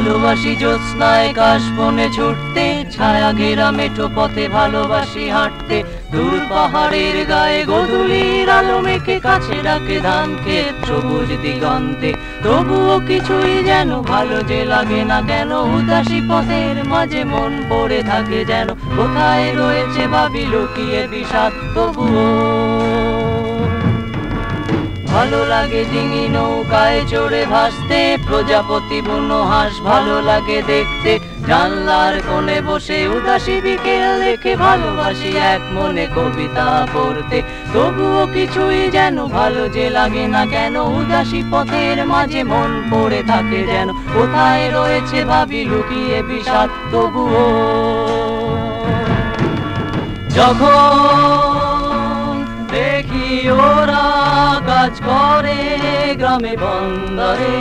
ভালোবাসি জ্যোৎস্নায় কাশ বনে ছুটতে, ছায়া ঘেরা মেঠো পথে ভালোবাসি হাঁটতে। দূর পাহাড়ের গায়ে গোধূলির আলো মেখে, কাছে ডাকে ধান ক্ষেত সবুজ দিগন্তে। তবুও কিছুই যেন ভালো যে লাগে না কেন, উদাসী পথের মাঝে মন পড়ে থাকে যেন। কোথায় রয়েছে ভাবি লুকিয়ে বিষাদ, তবুও ভালো লাগে ডিঙি নৌকায় চড়ে ভাসতে। প্রজাপতি বুনো হাঁস ভালো লাগে দেখতে। জানলার কোণে বসে উদাসী বিকেল দেখে ভালোবাসি এক মনে কবিতা পড়তে। তবুও কিছুই যেন ভালো যে লাগে না কেন, উদাসী পথের মাঝে মন পড়ে থাকে যেন। কোথায় রয়েছে ভাবি লুকিয়ে বিষাদ, তবুও যখন দেখি ওরা কাজ করে গ্রামে বন্দরে।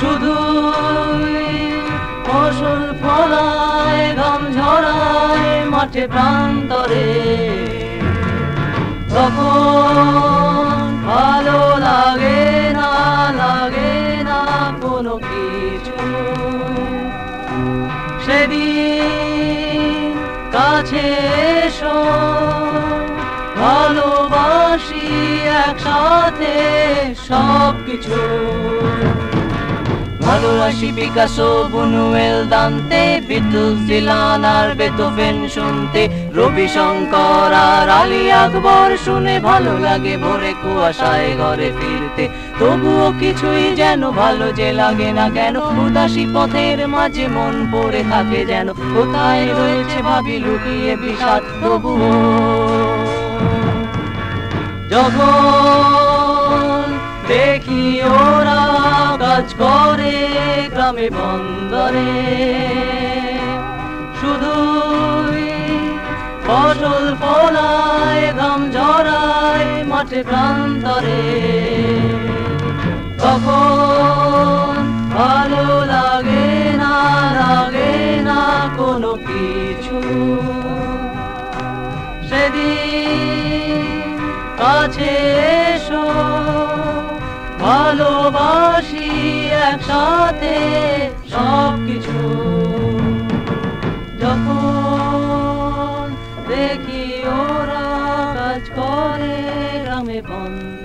শুধু ফসল ফলায় ঘাম ঝরায় মাঠে প্রান্তরে। তখন ভালো লাগে না লাগে না কোনো কিছু। সেদিন কাছে এসো ভালোবাসি একসাথে সব কিছু ভালোবাসি পিকাসো, বুনুয়েল, দান্তে বিদ্যুৎ জিলান আর বেতোফেন শুনতে। রবি শঙ্কর আর আলী আকবর শুনে ভালো লাগে ভোরে কুয়াশায় ঘরে ফিরতে। তবুও কিছুই যেন ভালো যে লাগে না কেন, উদাসী পথের মাঝে মন পড়ে থাকে যেন। কোথায় রয়েছে ভাবি লুকিয়ে বিষাদ তবুও যখন দেখি ওরা কাজ করে গ্রামে বন্দরে শুধু ফসল ফলায় ঘাম ঝরায় মাঠে প্রান্তরে। তখন ভালো লাগে না লাগে না কোনো কিছু। সেদিন কাছে এসো। ভালোবাসি একসাথে সব কিছু যখন দেখি ওরা কাজ করে গ্রামে বন্ধ